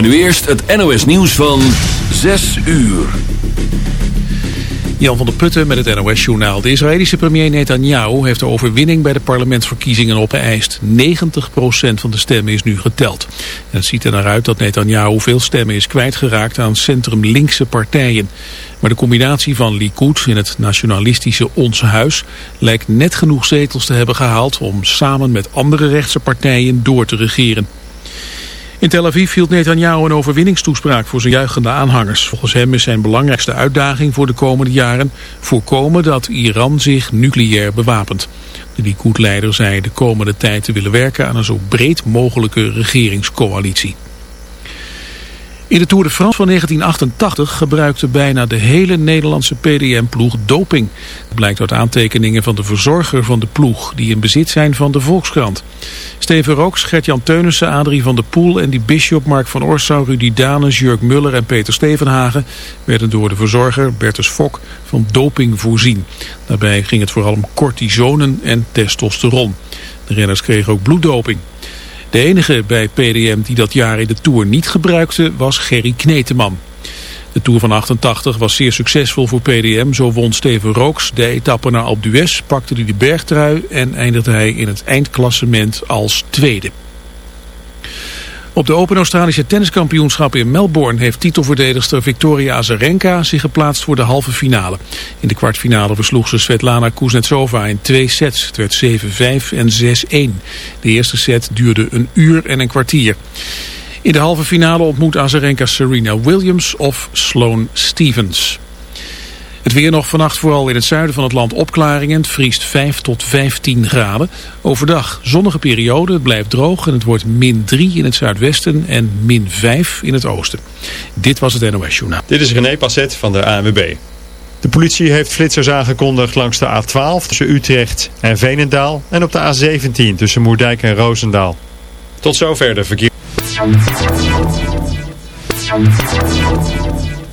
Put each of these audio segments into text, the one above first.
Maar nu eerst het NOS nieuws van 6 uur. Jan van der Putten met het NOS-journaal. De Israëlische premier Netanyahu heeft de overwinning bij de parlementsverkiezingen opgeëist. 90% van de stemmen is nu geteld. En het ziet er naar uit dat Netanyahu veel stemmen is kwijtgeraakt aan centrum-linkse partijen. Maar de combinatie van Likud in het nationalistische Ons Huis lijkt net genoeg zetels te hebben gehaald om samen met andere rechtse partijen door te regeren. In Tel Aviv hield Netanyahu een overwinningstoespraak voor zijn juichende aanhangers. Volgens hem is zijn belangrijkste uitdaging voor de komende jaren voorkomen dat Iran zich nucleair bewapent. De Likud-leider zei de komende tijd te willen werken aan een zo breed mogelijke regeringscoalitie. In de Tour de France van 1988 gebruikte bijna de hele Nederlandse PDM-ploeg doping. Dat blijkt uit aantekeningen van de verzorger van de ploeg, die in bezit zijn van de Volkskrant. Steven Rooks, Gert-Jan Teunissen, Adrie van der Poel en die Bishop, Mark van Orsau, Rudy Danes, Jurk Muller en Peter Stevenhagen werden door de verzorger Bertus Fok van doping voorzien. Daarbij ging het vooral om cortisonen en testosteron. De renners kregen ook bloeddoping. De enige bij PDM die dat jaar in de Tour niet gebruikte was Gerry Kneteman. De Tour van 88 was zeer succesvol voor PDM. Zo won Steven Rooks de etappe naar Alpe d'Huez, pakte hij de bergtrui en eindigde hij in het eindklassement als tweede. Op de Open Australische Tenniskampioenschap in Melbourne heeft titelverdedigster Victoria Azarenka zich geplaatst voor de halve finale. In de kwartfinale versloeg ze Svetlana Kuznetsova in twee sets. Het werd 7-5 en 6-1. De eerste set duurde een uur en een kwartier. In de halve finale ontmoet Azarenka Serena Williams of Sloane Stevens. Het weer nog vannacht vooral in het zuiden van het land opklaringen. Het vriest 5 tot 15 graden. Overdag zonnige periode, het blijft droog en het wordt min 3 in het zuidwesten en min 5 in het oosten. Dit was het NOS Journaal. Dit is René Passet van de ANWB. De politie heeft flitsers aangekondigd langs de A12 tussen Utrecht en Veenendaal en op de A17 tussen Moerdijk en Roosendaal. Tot zover de verkeer.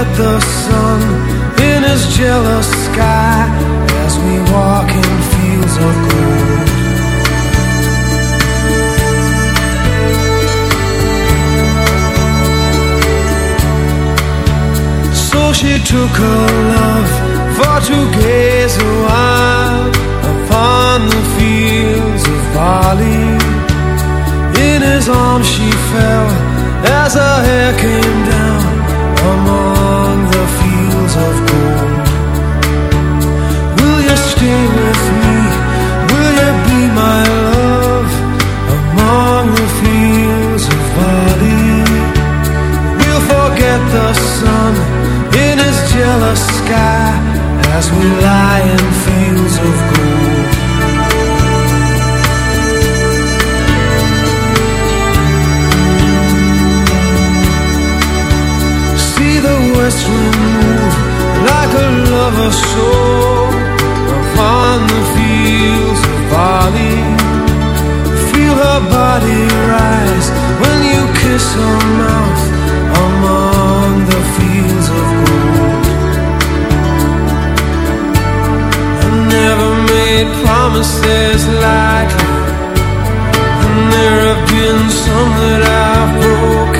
The sun in his jealous sky as we walk in fields of gold. So she took her love for to gaze a while upon the fields of barley. In his arms she fell as her hair came down with me? Will you be my love among the fields of? We'll forget the sun in his jealous sky as we lie in fields of gold. See the west wind move like a lover's soul upon the fields of barley. Feel her body rise when you kiss her mouth among the fields of gold. I never made promises lightly, and there have been some that I've broken.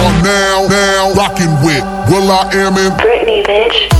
Are now, now rocking with will.i.am in Britney, bitch.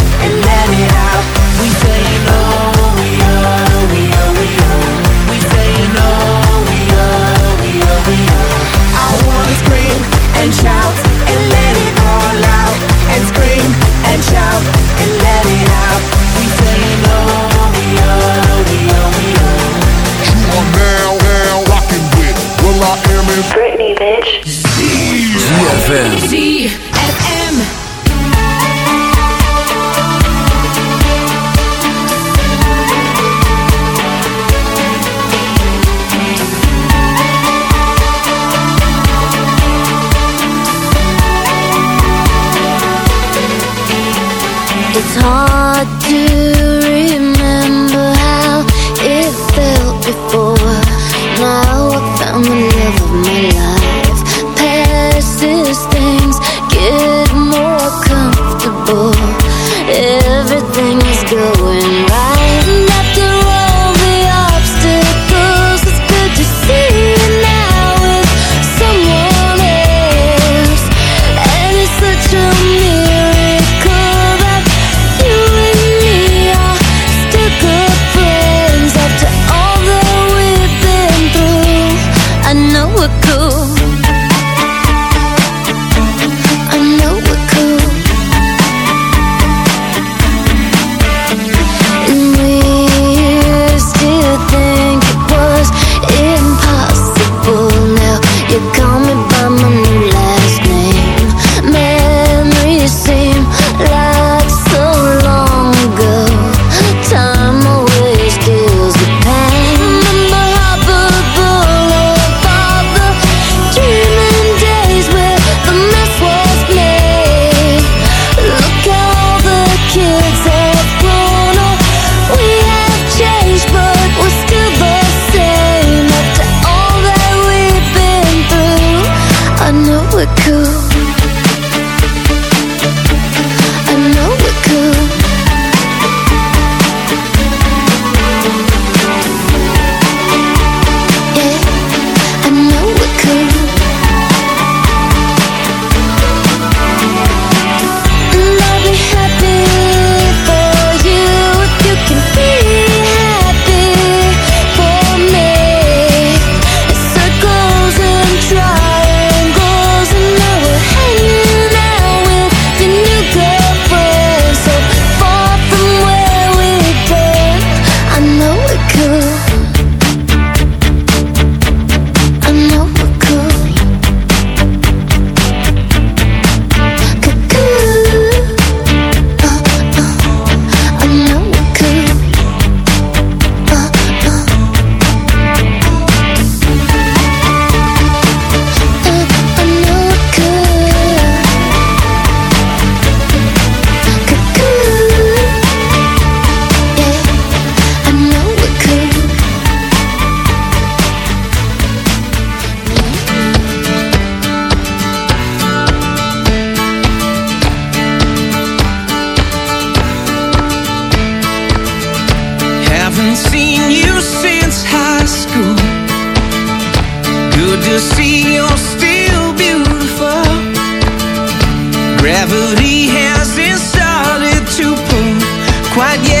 you got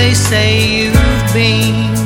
they say you've been.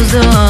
goes on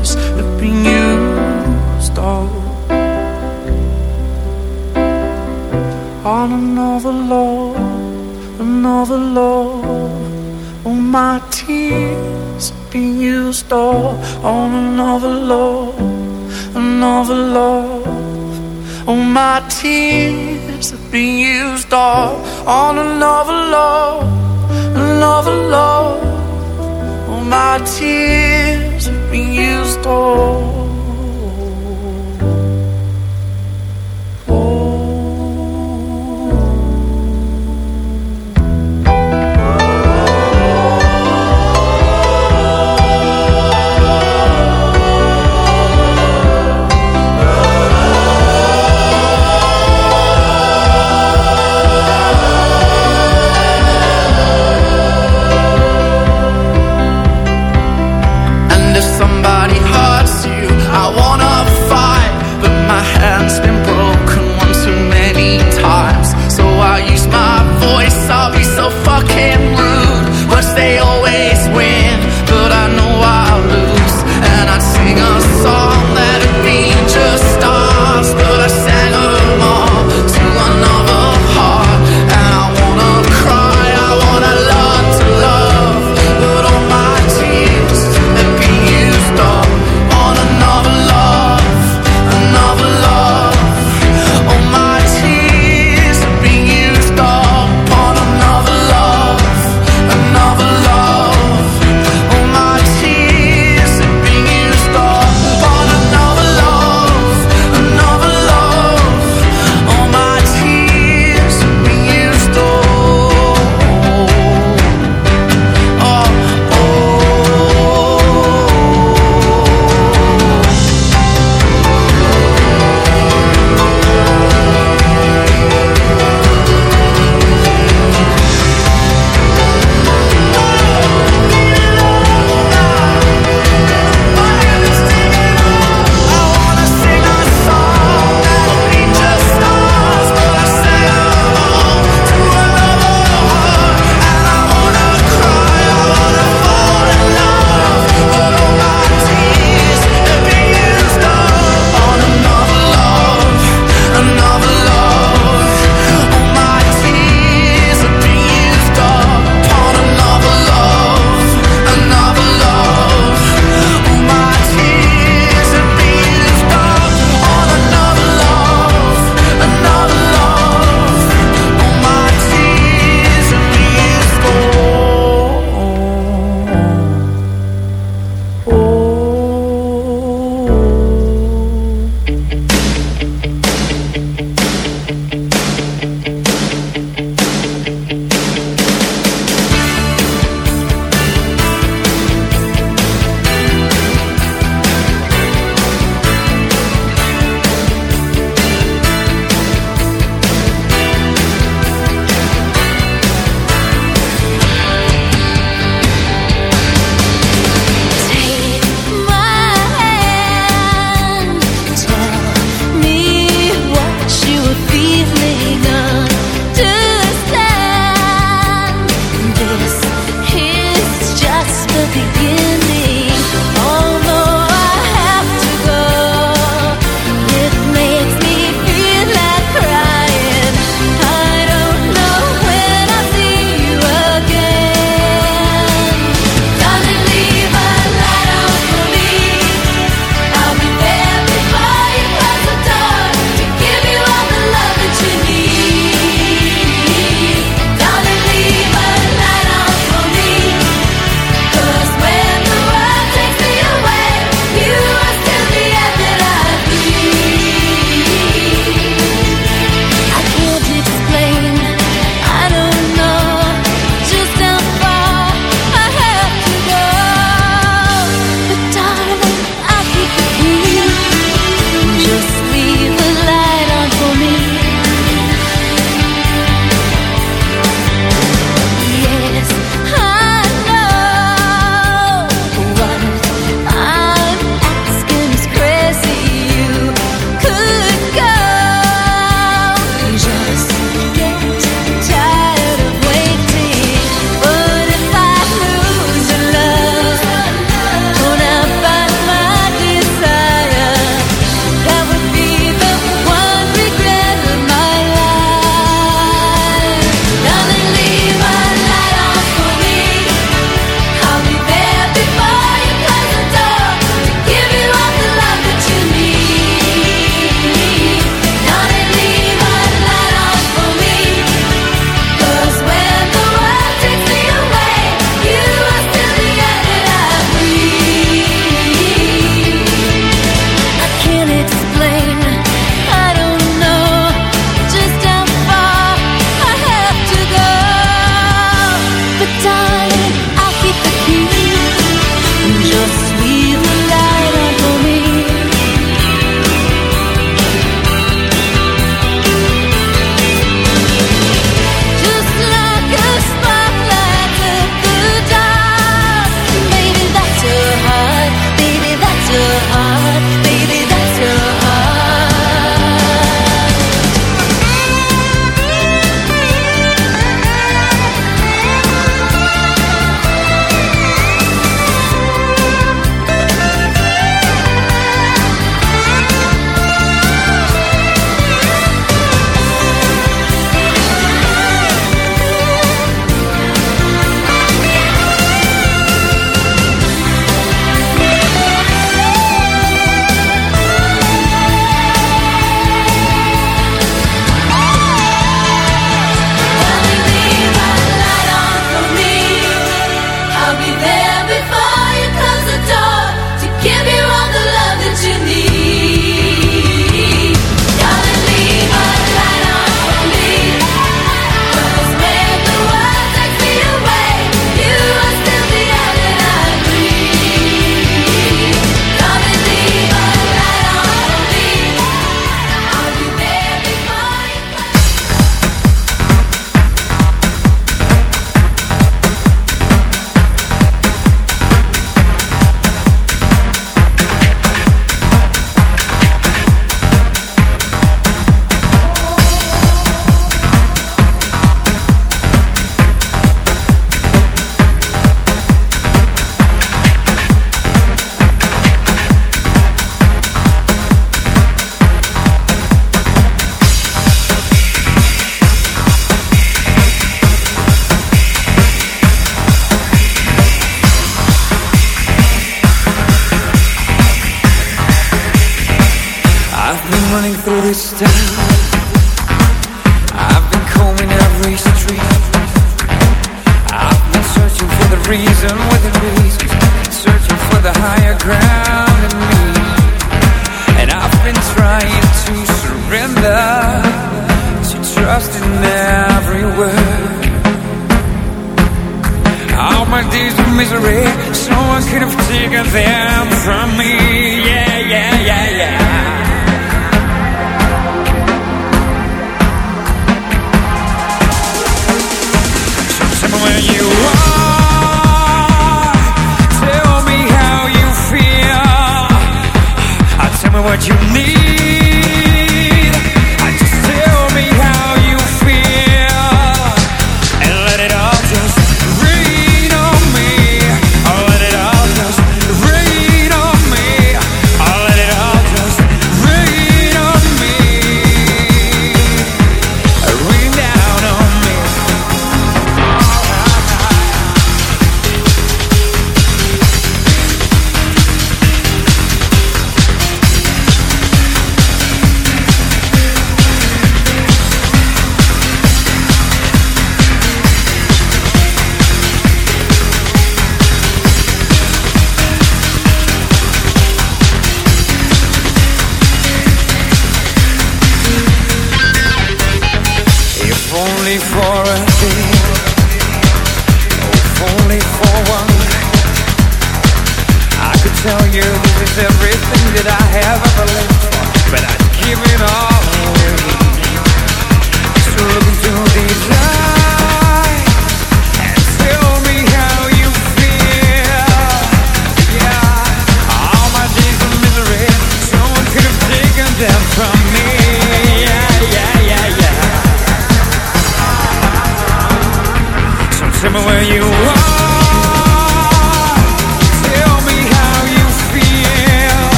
been used all on another love, another love. All my tears been used all on another love, another love. All my tears been used all on another love, another love. All my tears been used oh.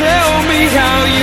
Tell me how you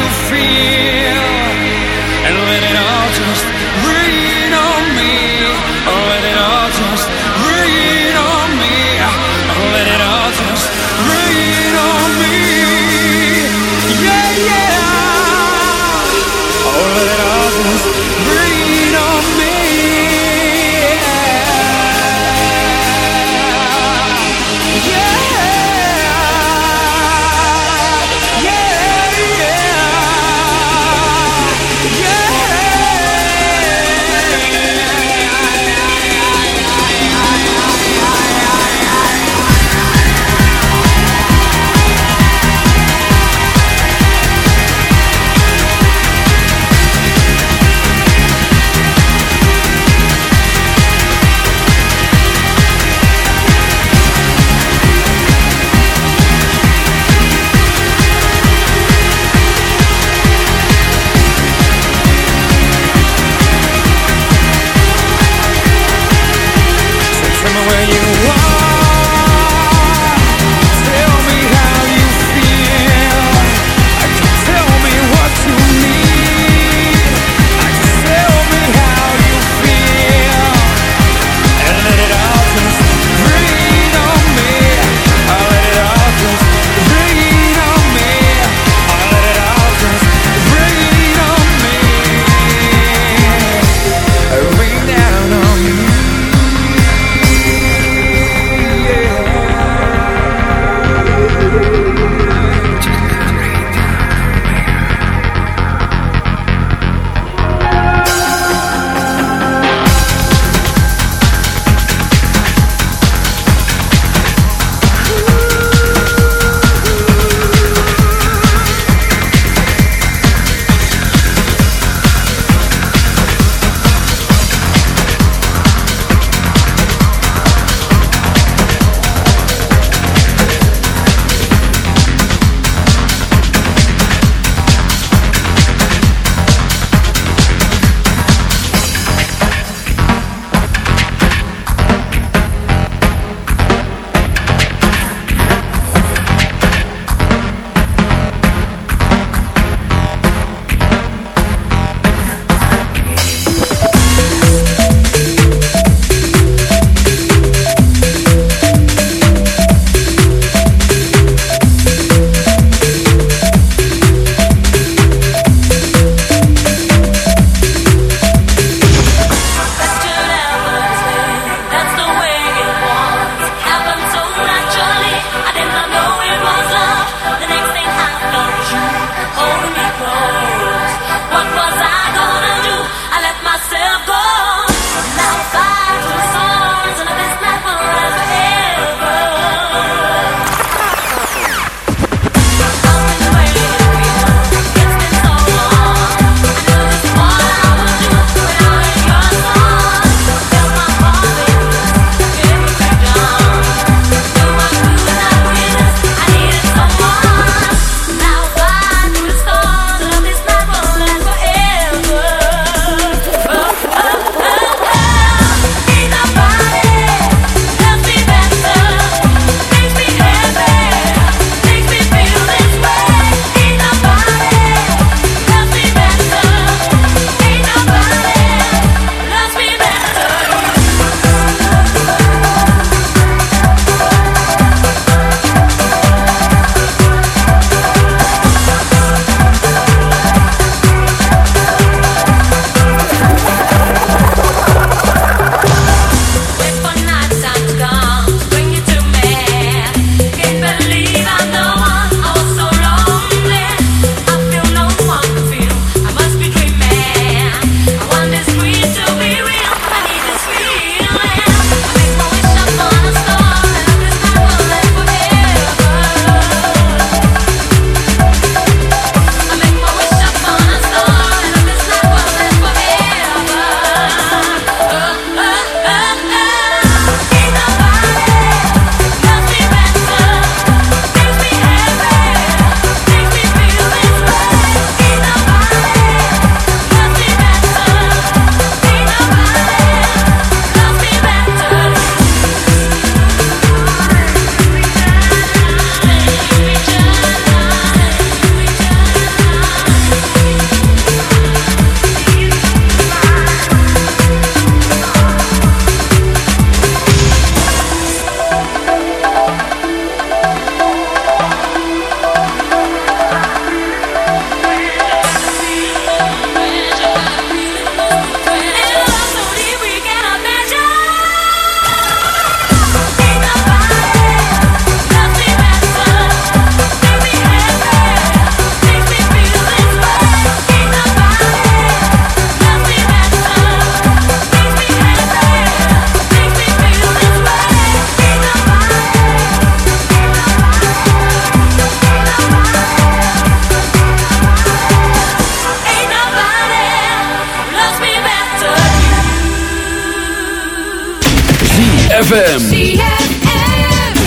ZFM.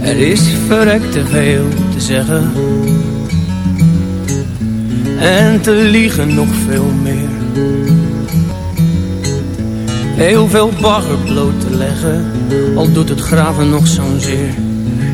Er is verrekt te veel te zeggen. En te liegen nog veel meer. Heel veel bagger bloot te leggen Al doet het graven nog zo'n zeer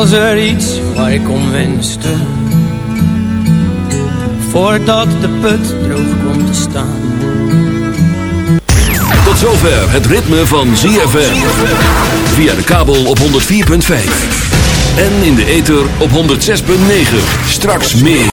was er iets waar ik om wenste Voordat de put droog kwam te staan Tot zover het ritme van ZFM. Via de kabel op 104.5. En in de ether op 106.9. Straks meer.